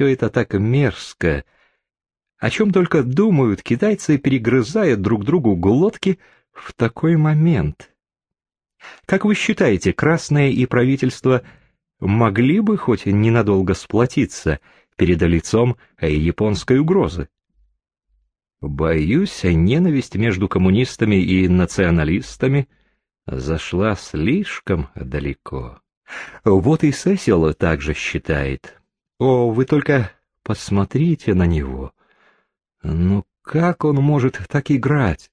все это так мерзко. О чем только думают китайцы, перегрызая друг другу глотки в такой момент. Как вы считаете, Красное и правительство могли бы хоть ненадолго сплотиться перед лицом японской угрозы? Боюсь, ненависть между коммунистами и националистами зашла слишком далеко. Вот и Сесил также считает. О, вы только посмотрите на него. Ну как он может так играть?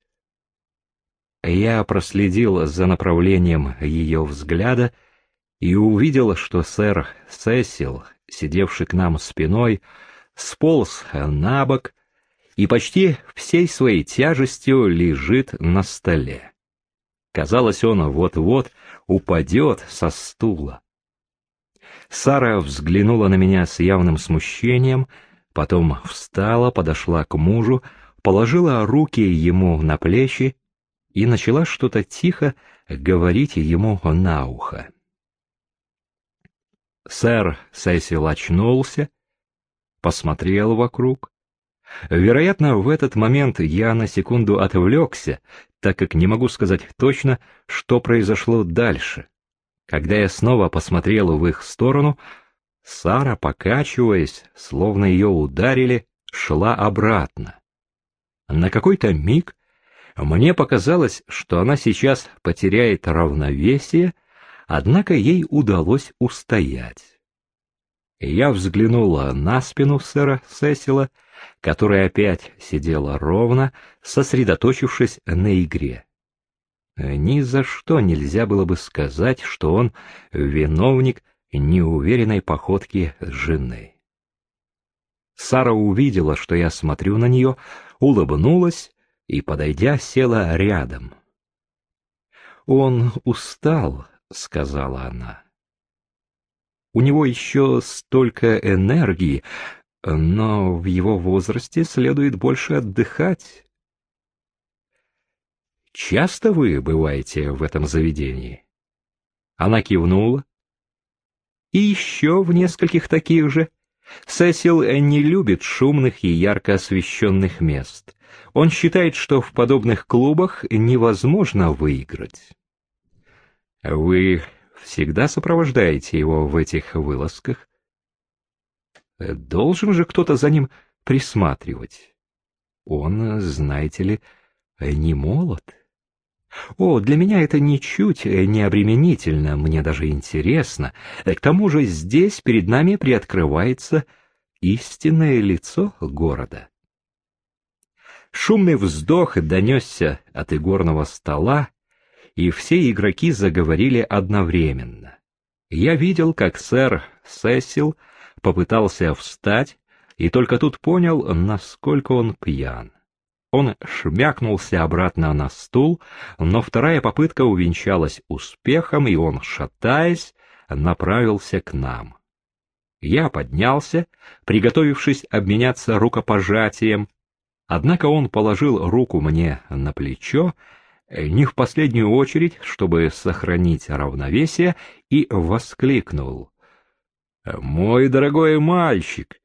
Я проследил за направлением ее взгляда и увидел, что сэр Сесил, сидевший к нам спиной, сполз на бок и почти всей своей тяжестью лежит на столе. Казалось, он вот-вот упадет со стула. Сара взглянула на меня с явным смущением, потом встала, подошла к мужу, положила руки ему на плечи и начала что-то тихо говорить ему на ухо. Сэр Сесил очнулся, посмотрел вокруг. Вероятно, в этот момент я на секунду отвлекся, так как не могу сказать точно, что произошло дальше. Когда я снова посмотрел в их сторону, Сара, покачиваясь, словно ее ударили, шла обратно. На какой-то миг мне показалось, что она сейчас потеряет равновесие, однако ей удалось устоять. Я взглянула на спину сэра Сесила, которая опять сидела ровно, сосредоточившись на игре. Ни за что нельзя было бы сказать, что он виновник неуверенной походки жены. Сара увидела, что я смотрю на нее, улыбнулась и, подойдя, села рядом. «Он устал», — сказала она. «У него еще столько энергии, но в его возрасте следует больше отдыхать. Часто вы бываете в этом заведении? Она кивнула. И еще в нескольких таких же. Сесил не любит шумных и ярко освещенных мест. Он считает, что в подобных клубах невозможно выиграть. Вы всегда сопровождаете его в этих вылазках? Должен же кто-то за ним присматривать. Он, знаете ли, не молод. О, для меня это ничуть не обременительно, мне даже интересно. К тому же здесь перед нами приоткрывается истинное лицо города. Шумный вздох донесся от игорного стола, и все игроки заговорили одновременно. Я видел, как сэр Сесил попытался встать, и только тут понял, насколько он пьян. Он шмякнулся обратно на стул, но вторая попытка увенчалась успехом, и он, шатаясь, направился к нам. Я поднялся, приготовившись обменяться рукопожатием, однако он положил руку мне на плечо, не в последнюю очередь, чтобы сохранить равновесие, и воскликнул. «Мой дорогой мальчик,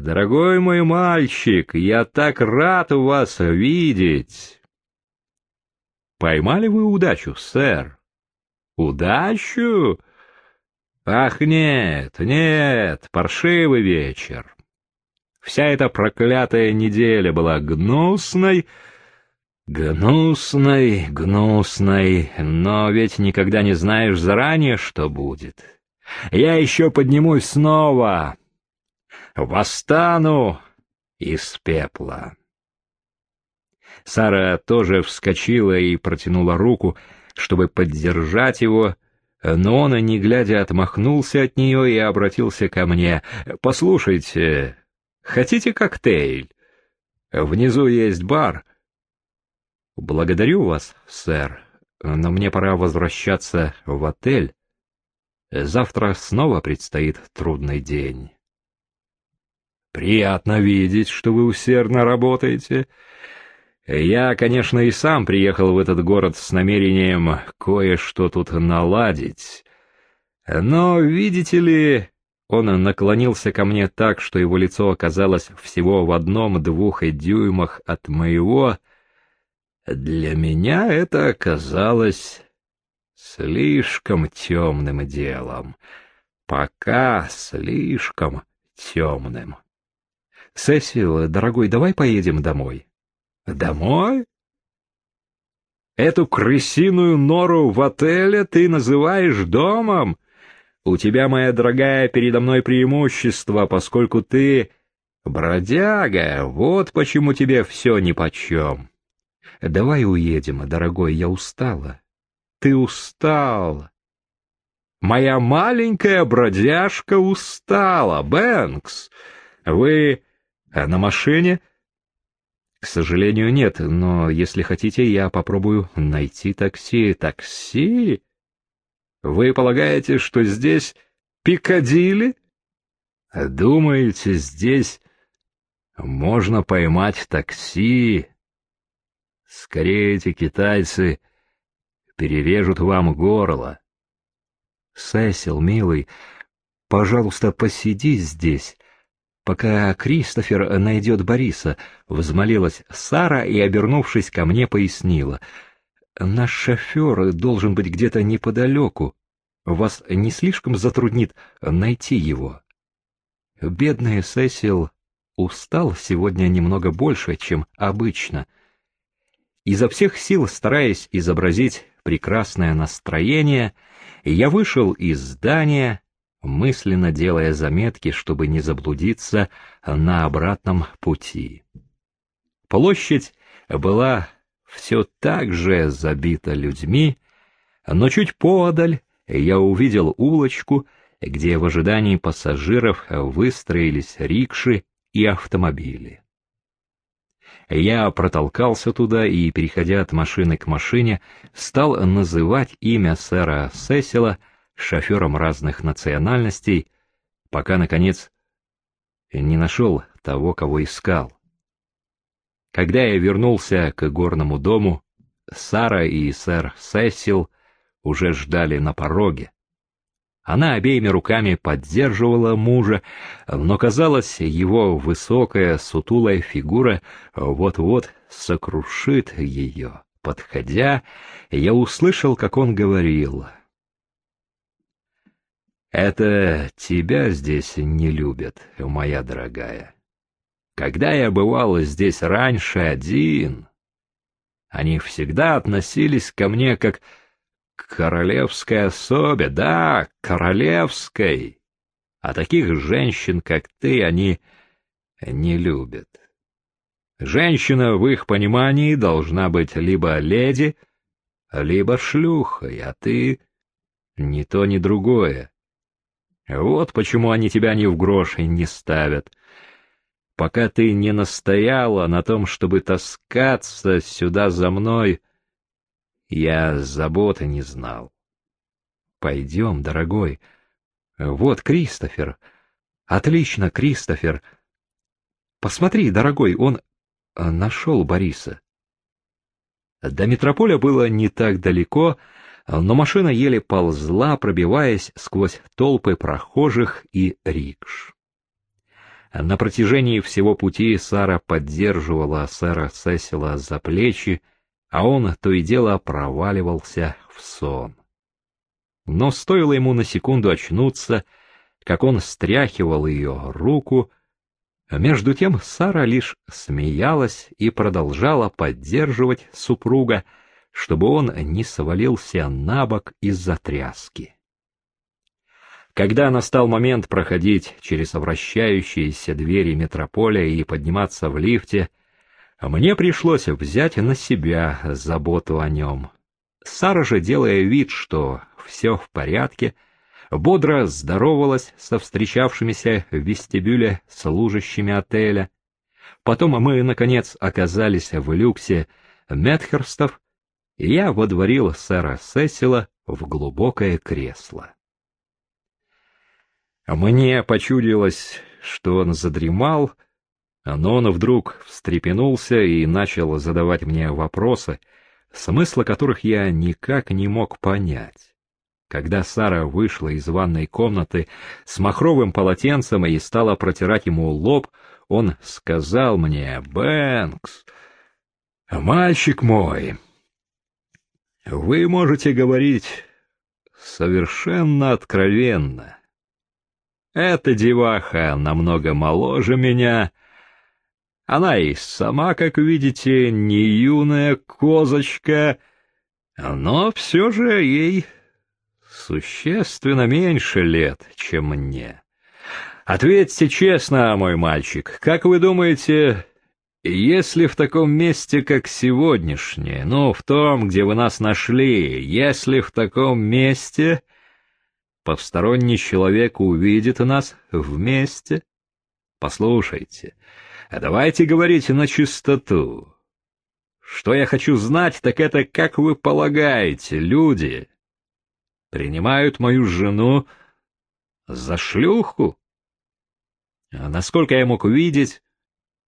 «Дорогой мой мальчик, я так рад вас видеть!» «Поймали вы удачу, сэр?» «Удачу? Ах, нет, нет, паршивый вечер. Вся эта проклятая неделя была гнусной, гнусной, гнусной, но ведь никогда не знаешь заранее, что будет. Я еще поднимусь снова, Восстану из пепла. Сара тоже вскочила и протянула руку, чтобы поддержать его, но он, не глядя, отмахнулся от нее и обратился ко мне. «Послушайте, хотите коктейль? Внизу есть бар». «Благодарю вас, сэр, но мне пора возвращаться в отель. Завтра снова предстоит трудный день». Приятно видеть, что вы усердно работаете. Я, конечно, и сам приехал в этот город с намерением кое-что тут наладить. Но, видите ли, Он наклонился ко мне так, что его лицо оказалось всего в одном-двух дюймах от моего. Для меня это оказалось слишком темным делом. Пока слишком темным. Сесил, дорогой, давай поедем домой. Домой? Эту крысиную нору в отеле ты называешь домом? У тебя, моя дорогая, передо мной преимущество, поскольку ты бродяга, вот почему тебе все нипочем. Давай уедем, дорогой, я устала. Ты устал. Моя маленькая бродяжка устала, Бэнкс. Вы на машине? К сожалению, нет, но если хотите, я попробую найти такси. Такси? Вы полагаете, что здесь Пикадилли? Думаете, здесь можно поймать такси? Скорее эти китайцы перережут вам горло. Сесил, милый, пожалуйста, посиди здесь, пока Кристофер найдет Бориса, — взмолилась Сара и, обернувшись ко мне, пояснила — Наш шофер должен быть где-то неподалеку. Вас не слишком затруднит найти его? Бедный Сесил устал сегодня немного больше, чем обычно. Изо всех сил, стараясь изобразить прекрасное настроение, я вышел из здания, мысленно делая заметки, чтобы не заблудиться на обратном пути. Площадь была все так же забито людьми, но чуть подаль я увидел улочку, где в ожидании пассажиров выстроились рикши и автомобили. Я протолкался туда и, переходя от машины к машине, стал называть имя сэра Сесила шофером разных национальностей, пока, наконец, не нашел того, кого искал. Когда я вернулся к горному дому, Сара и сэр Сесил уже ждали на пороге. Она обеими руками поддерживала мужа, но, казалось, его высокая сутулая фигура вот-вот сокрушит ее. Подходя, я услышал, как он говорил. «Это тебя здесь не любят, моя дорогая. Когда я бывал здесь раньше один, они всегда относились ко мне как к королевской особе, да, королевской. А таких женщин, как ты, они не любят. Женщина в их понимании должна быть либо леди, либо шлюхой, а ты ни то, ни другое. Вот почему они тебя ни в грош не ставят — пока ты не настояла на том, чтобы таскаться сюда за мной, я заботы не знал. Пойдем, дорогой. Вот Кристофер. Отлично, Кристофер. Посмотри, дорогой, он нашел Бориса. До метрополя было не так далеко, но машина еле ползла, пробиваясь сквозь толпы прохожих и рикш. На протяжении всего пути Сара поддерживала сэра Сесила за плечи, а он то и дело проваливался в сон. Но стоило ему на секунду очнуться, как он стряхивал ее руку, между тем Сара лишь смеялась и продолжала поддерживать супруга, чтобы он не свалился на бок из-за тряски. Когда настал момент проходить через вращающиеся двери метрополя и подниматься в лифте, мне пришлось взять на себя заботу о нем. Сара же, делая вид, что все в порядке, бодро здоровалась со встречавшимися в вестибюле служащими отеля. Потом мы, наконец, оказались в люксе Метхерстов, и я водворил сэра Сесила в глубокое кресло. Мне почудилось, что он задремал, но он вдруг встрепенулся и начал задавать мне вопросы, смысла которых я никак не мог понять. Когда Сара вышла из ванной комнаты с махровым полотенцем и стала протирать ему лоб, он сказал мне, «Бэнкс, мальчик мой, вы можете говорить совершенно откровенно. Эта деваха намного моложе меня. Она и сама, как видите, не юная козочка, но все же ей существенно меньше лет, чем мне. Ответьте честно, мой мальчик, как вы думаете, если в таком месте, как сегодняшнее, ну, в том, где вы нас нашли, если в таком месте посторонний человек увидит нас вместе, послушайте, а давайте говорить на чистоту. Что я хочу знать, так это, как вы полагаете, люди принимают мою жену за шлюху? А насколько я мог увидеть,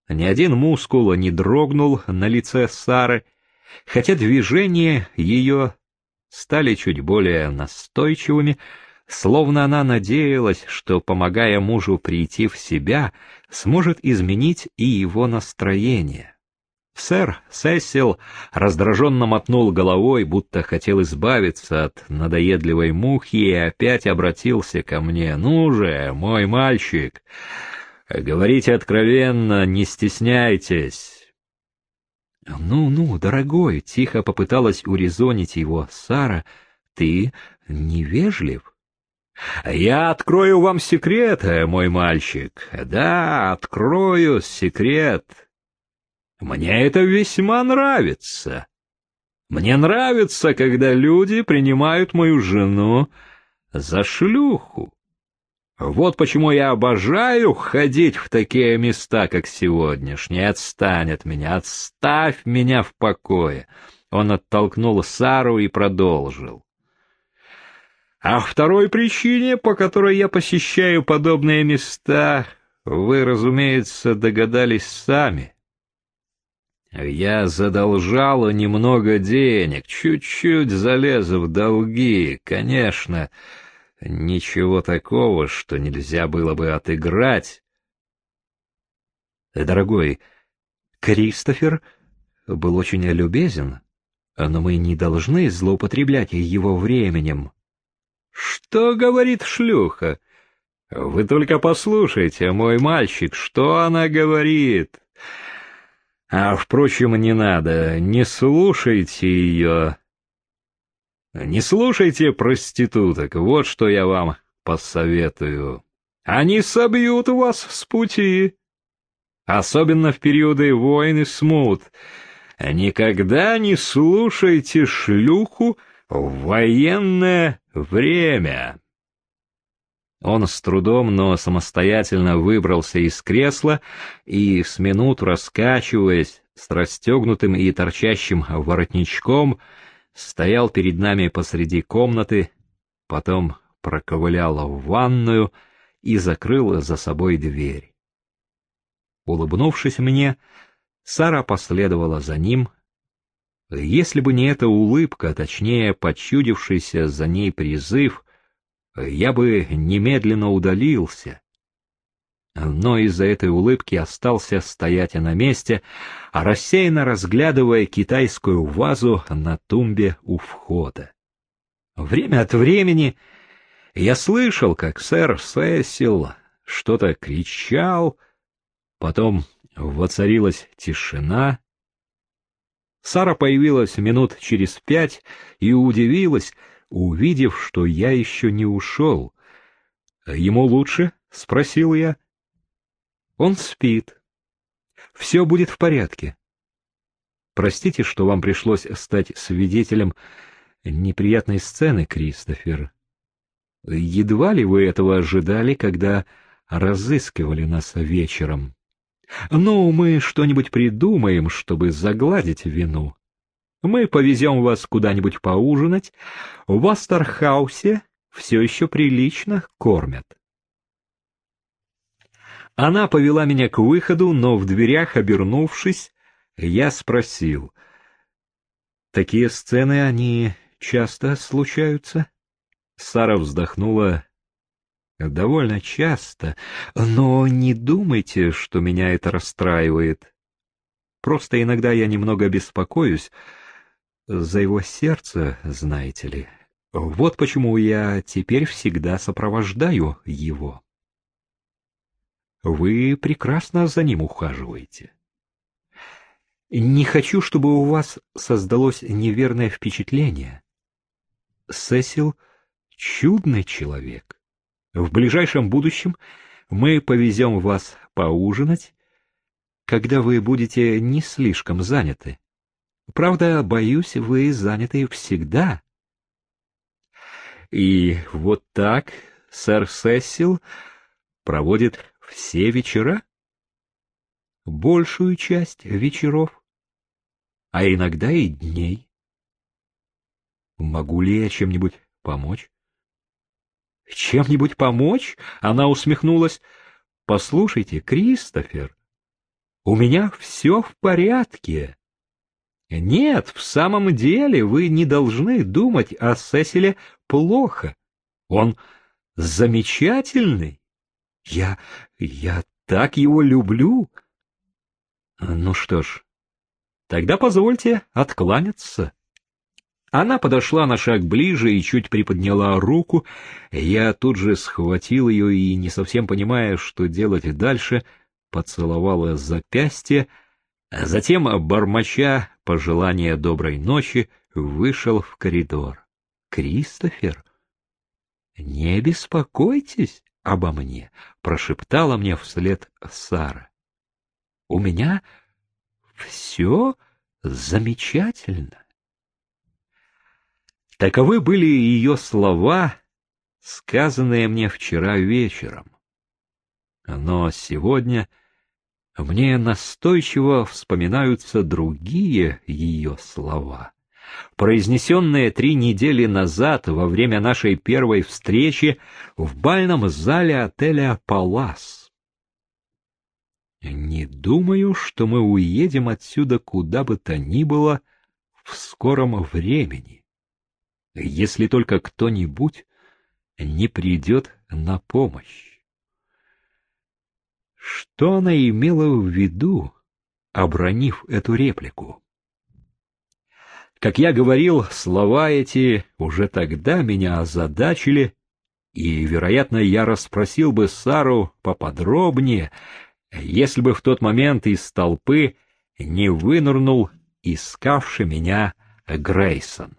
ни один мускул не дрогнул на лице Сары, хотя движения ее стали чуть более настойчивыми, словно она надеялась, что, помогая мужу прийти в себя, сможет изменить и его настроение. Сэр Сесил раздраженно мотнул головой, будто хотел избавиться от надоедливой мухи, и опять обратился ко мне. «Ну же, мой мальчик, Говорите откровенно, не стесняйтесь. Ну-ну, дорогой, тихо попыталась урезонить его Сара. Ты невежлив. Я открою вам секрет, мой мальчик. Да, открою секрет. Мне это весьма нравится. Мне нравится, когда люди принимают мою жену за шлюху. Вот почему я обожаю ходить в такие места, как сегодняшний. Отстань от меня, отставь меня в покое. Он оттолкнул Сару и продолжил. А второй причине, по которой я посещаю подобные места, вы, разумеется, догадались сами. Я задолжал немного денег, чуть-чуть залез в долги, конечно, — Ничего такого, что нельзя было бы отыграть. Дорогой, Кристофер был очень любезен, но мы не должны злоупотреблять его временем. Что говорит шлюха? Вы только послушайте, мой мальчик, что она говорит. А, впрочем, не надо, не слушайте ее. Не слушайте проституток, вот что я вам посоветую. Они собьют вас с пути. Особенно в периоды войны смут. Никогда не слушайте шлюху в военное время. Он с трудом, но самостоятельно выбрался из кресла и, с минут раскачиваясь, с расстегнутым и торчащим воротничком, стоял перед нами посреди комнаты, потом проковылял в ванную и закрыл за собой дверь. Улыбнувшись мне, Сара последовала за ним. Если бы не эта улыбка, точнее, почудившийся за ней призыв, я бы немедленно удалился но из-за этой улыбки остался стоять на месте, а рассеянно разглядывая китайскую вазу на тумбе у входа. Время от времени я слышал, как сэр Сесил что-то кричал, потом воцарилась тишина. Сара появилась минут через пять и удивилась, увидев, что я еще не ушел. «Ему лучше?» — спросил я. Он спит. Все будет в порядке. Простите, что вам пришлось стать свидетелем неприятной сцены, Кристофер. Едва ли вы этого ожидали, когда разыскивали нас вечером. Ну, мы что-нибудь придумаем, чтобы загладить вину. Мы повезем вас куда-нибудь поужинать. В Астерхаусе все еще прилично кормят. Она повела меня к выходу, но в дверях, обернувшись, я спросил. «Такие сцены, они часто случаются?» Сара вздохнула довольно часто, но не думайте, что меня это расстраивает. Просто иногда я немного беспокоюсь за его сердце, знаете ли. Вот почему я теперь всегда сопровождаю его. Вы прекрасно за ним ухаживаете. Не хочу, чтобы у вас создалось неверное впечатление. Сесил — чудный человек. В ближайшем будущем мы повезем вас поужинать, когда вы будете не слишком заняты. Правда, боюсь, вы заняты всегда. И вот так сэр Сесил проводит все вечера? Большую часть вечеров, а иногда и дней. Могу ли я чем-нибудь помочь? Чем-нибудь помочь? Она усмехнулась. Послушайте, Кристофер, у меня все в порядке. Нет, в самом деле вы не должны думать о Сесиле плохо. Он замечательный. Я... я так его люблю. Ну что ж, тогда позвольте откланяться. Она подошла на шаг ближе и чуть приподняла руку. Я тут же схватил ее и, не совсем понимая, что делать дальше, поцеловала запястье, а затем, бормоча пожелания доброй ночи, вышел в коридор. «Кристофер, не беспокойтесь обо мне», — прошептала мне вслед Сара. «У меня все замечательно». Таковы были ее слова, сказанные мне вчера вечером. Но сегодня мне настойчиво вспоминаются другие ее слова, произнесенные три недели назад во время нашей первой встречи в бальном зале отеля «Палас». Не думаю, что мы уедем отсюда куда бы то ни было в скором времени если только кто-нибудь не придет на помощь. Что она имела в виду, обронив эту реплику? Как я говорил, слова эти уже тогда меня озадачили, и, вероятно, я расспросил бы Сару поподробнее, если бы в тот момент из толпы не вынырнул искавший меня Грейсон.